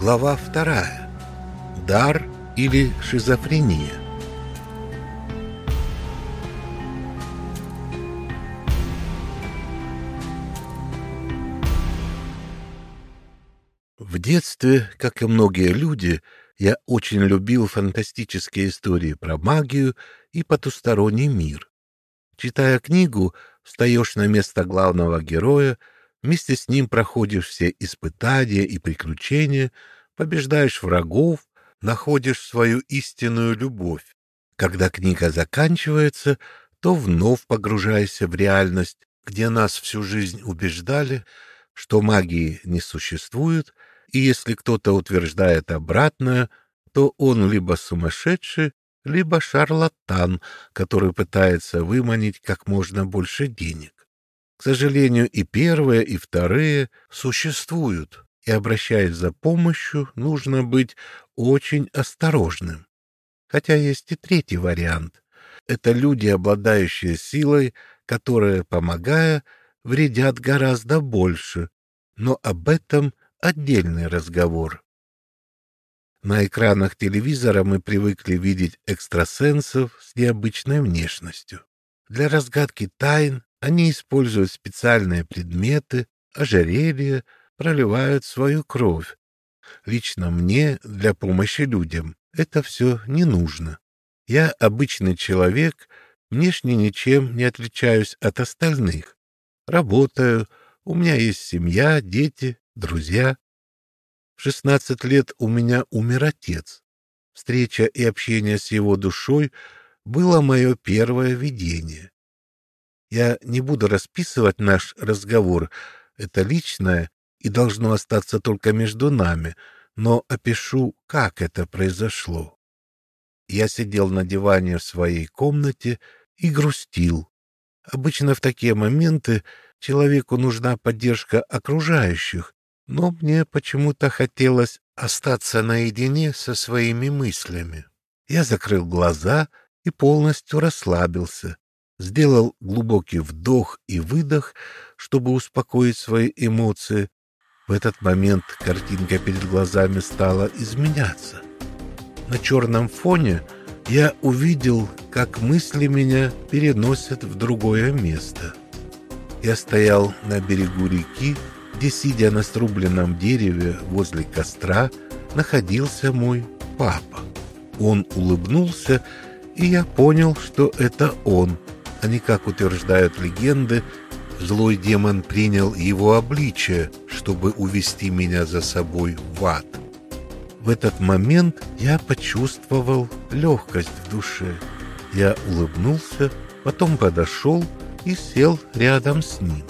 Глава вторая. Дар или шизофрения. В детстве, как и многие люди, я очень любил фантастические истории про магию и потусторонний мир. Читая книгу, встаешь на место главного героя Вместе с ним проходишь все испытания и приключения, побеждаешь врагов, находишь свою истинную любовь. Когда книга заканчивается, то вновь погружаешься в реальность, где нас всю жизнь убеждали, что магии не существует, и если кто-то утверждает обратное, то он либо сумасшедший, либо шарлатан, который пытается выманить как можно больше денег. К сожалению, и первые, и вторые существуют, и, обращаясь за помощью, нужно быть очень осторожным. Хотя есть и третий вариант. Это люди, обладающие силой, которые, помогая, вредят гораздо больше, но об этом отдельный разговор. На экранах телевизора мы привыкли видеть экстрасенсов с необычной внешностью. Для разгадки тайн они используют специальные предметы, ожерелья, проливают свою кровь. Лично мне для помощи людям это все не нужно. Я обычный человек, внешне ничем не отличаюсь от остальных. Работаю, у меня есть семья, дети, друзья. В 16 лет у меня умер отец. Встреча и общение с его душой было мое первое видение. Я не буду расписывать наш разговор, это личное и должно остаться только между нами, но опишу, как это произошло. Я сидел на диване в своей комнате и грустил. Обычно в такие моменты человеку нужна поддержка окружающих, но мне почему-то хотелось остаться наедине со своими мыслями. Я закрыл глаза и полностью расслабился, сделал глубокий вдох и выдох, чтобы успокоить свои эмоции. В этот момент картинка перед глазами стала изменяться. На черном фоне я увидел, как мысли меня переносят в другое место. Я стоял на берегу реки, где, сидя на срубленном дереве возле костра, находился мой папа. Он улыбнулся, и я понял, что это он — не как утверждают легенды, злой демон принял его обличие, чтобы увести меня за собой в ад. В этот момент я почувствовал легкость в душе. Я улыбнулся, потом подошел и сел рядом с ним.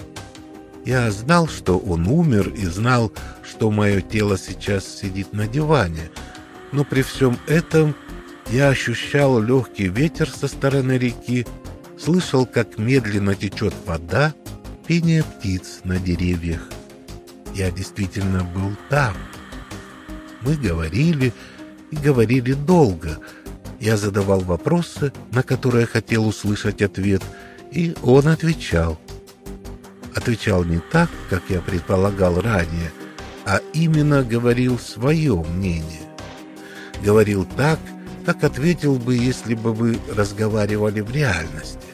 Я знал, что он умер, и знал, что мое тело сейчас сидит на диване, но при всем этом я ощущал легкий ветер со стороны реки слышал, как медленно течет вода, пение птиц на деревьях. Я действительно был там. Мы говорили и говорили долго. Я задавал вопросы, на которые хотел услышать ответ, и он отвечал. Отвечал не так, как я предполагал ранее, а именно говорил свое мнение. Говорил так, как ответил бы, если бы вы разговаривали в реальности.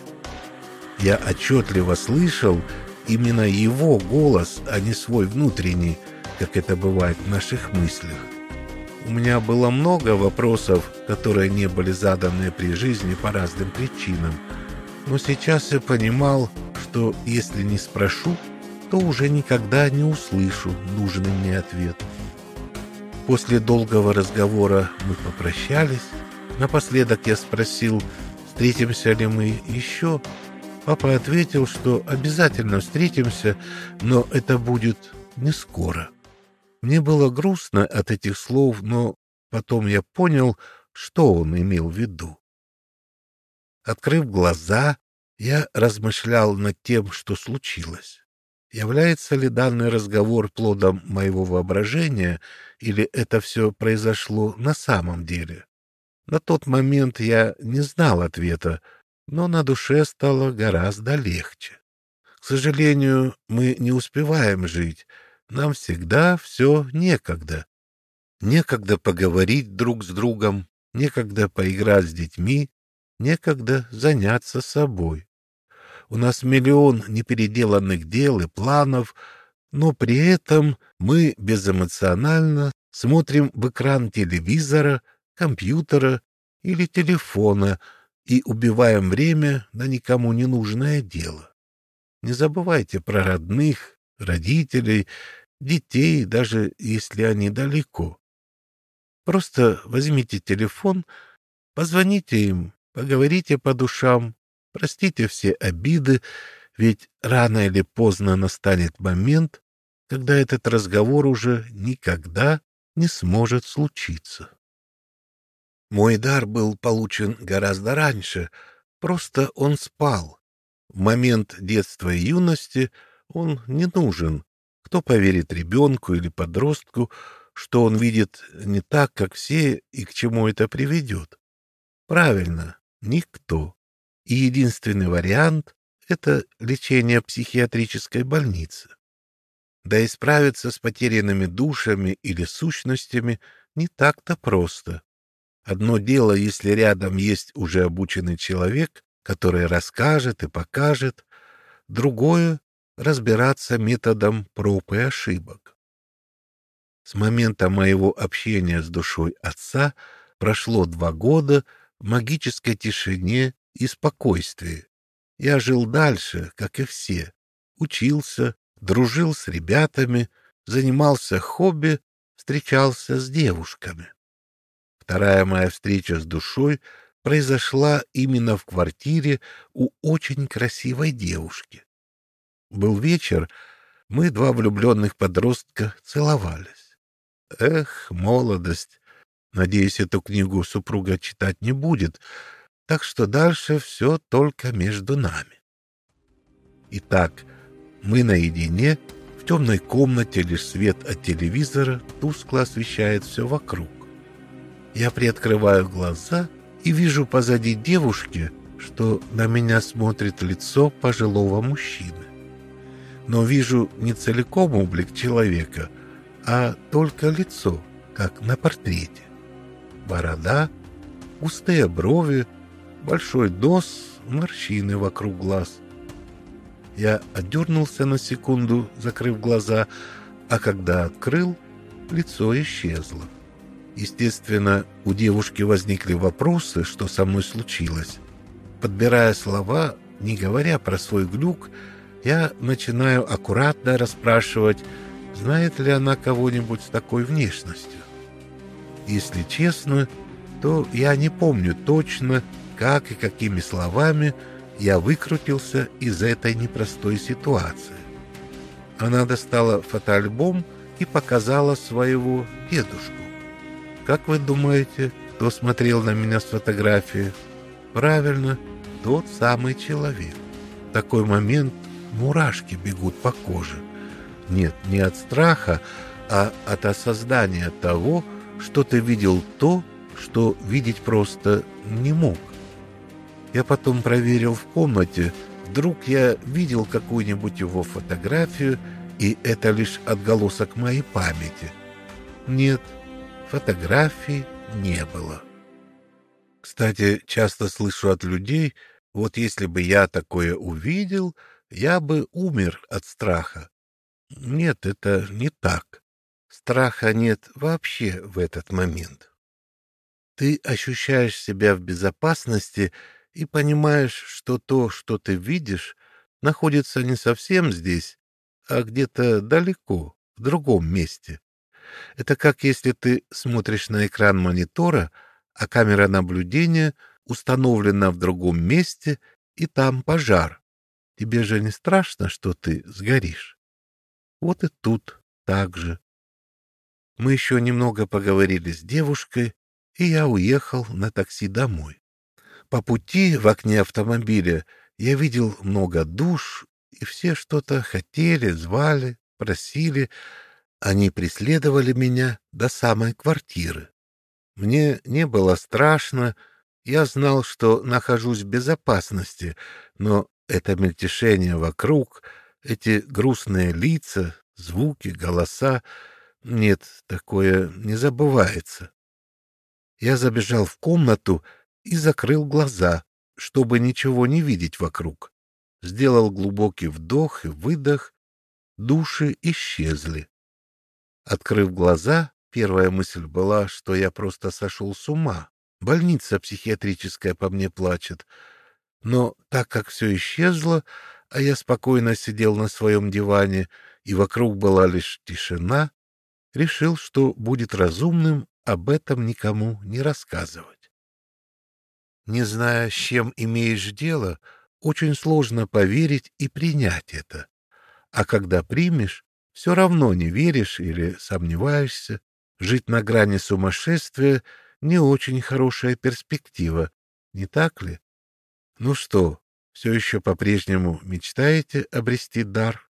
Я отчетливо слышал именно его голос, а не свой внутренний, как это бывает в наших мыслях. У меня было много вопросов, которые не были заданы при жизни по разным причинам, но сейчас я понимал, что если не спрошу, то уже никогда не услышу нужный мне ответ. После долгого разговора мы попрощались. Напоследок я спросил, встретимся ли мы еще, Папа ответил, что обязательно встретимся, но это будет не скоро. Мне было грустно от этих слов, но потом я понял, что он имел в виду. Открыв глаза, я размышлял над тем, что случилось. Является ли данный разговор плодом моего воображения, или это все произошло на самом деле? На тот момент я не знал ответа, но на душе стало гораздо легче. К сожалению, мы не успеваем жить, нам всегда все некогда. Некогда поговорить друг с другом, некогда поиграть с детьми, некогда заняться собой. У нас миллион непеределанных дел и планов, но при этом мы безэмоционально смотрим в экран телевизора, компьютера или телефона и убиваем время на никому не нужное дело. Не забывайте про родных, родителей, детей, даже если они далеко. Просто возьмите телефон, позвоните им, поговорите по душам, простите все обиды, ведь рано или поздно настанет момент, когда этот разговор уже никогда не сможет случиться. Мой дар был получен гораздо раньше, просто он спал. В момент детства и юности он не нужен. Кто поверит ребенку или подростку, что он видит не так, как все, и к чему это приведет? Правильно, никто. И единственный вариант — это лечение психиатрической больницы. Да и справиться с потерянными душами или сущностями не так-то просто. Одно дело, если рядом есть уже обученный человек, который расскажет и покажет, другое — разбираться методом проб и ошибок. С момента моего общения с душой отца прошло два года в магической тишине и спокойствии. Я жил дальше, как и все, учился, дружил с ребятами, занимался хобби, встречался с девушками. Вторая моя встреча с душой произошла именно в квартире у очень красивой девушки. Был вечер, мы, два влюбленных подростка, целовались. Эх, молодость! Надеюсь, эту книгу супруга читать не будет, так что дальше все только между нами. Итак, мы наедине, в темной комнате лишь свет от телевизора тускло освещает все вокруг. Я приоткрываю глаза и вижу позади девушки, что на меня смотрит лицо пожилого мужчины. Но вижу не целиком облик человека, а только лицо, как на портрете. Борода, густые брови, большой нос, морщины вокруг глаз — я отдернулся на секунду, закрыв глаза, а когда открыл, лицо исчезло. Естественно, у девушки возникли вопросы, что со мной случилось. Подбирая слова, не говоря про свой глюк, я начинаю аккуратно расспрашивать, знает ли она кого-нибудь с такой внешностью. Если честно, то я не помню точно, как и какими словами я выкрутился из этой непростой ситуации. Она достала фотоальбом и показала своего дедушку. Как вы думаете, кто смотрел на меня с фотографии? Правильно, тот самый человек. В такой момент мурашки бегут по коже. Нет, не от страха, а от осознания того, что ты видел то, что видеть просто не мог. Я потом проверил в комнате. Вдруг я видел какую-нибудь его фотографию, и это лишь отголосок моей памяти. Нет, фотографий не было. Кстати, часто слышу от людей, вот если бы я такое увидел, я бы умер от страха. Нет, это не так. Страха нет вообще в этот момент. Ты ощущаешь себя в безопасности и понимаешь, что то, что ты видишь, находится не совсем здесь, а где-то далеко, в другом месте. Это как если ты смотришь на экран монитора, а камера наблюдения установлена в другом месте, и там пожар. Тебе же не страшно, что ты сгоришь? Вот и тут так же. Мы еще немного поговорили с девушкой, и я уехал на такси домой. По пути в окне автомобиля я видел много душ, и все что-то хотели, звали, просили. Они преследовали меня до самой квартиры. Мне не было страшно, я знал, что нахожусь в безопасности, но это мельтешение вокруг, эти грустные лица, звуки, голоса, Нет, такое не забывается. Я забежал в комнату и закрыл глаза, чтобы ничего не видеть вокруг. Сделал глубокий вдох и выдох. Души исчезли. Открыв глаза, первая мысль была, что я просто сошел с ума. Больница психиатрическая по мне плачет. Но так как все исчезло, а я спокойно сидел на своем диване, и вокруг была лишь тишина, решил, что будет разумным об этом никому не рассказывать. Не зная, с чем имеешь дело, очень сложно поверить и принять это. А когда примешь, все равно не веришь или сомневаешься. Жить на грани сумасшествия — не очень хорошая перспектива, не так ли? Ну что, все еще по-прежнему мечтаете обрести дар?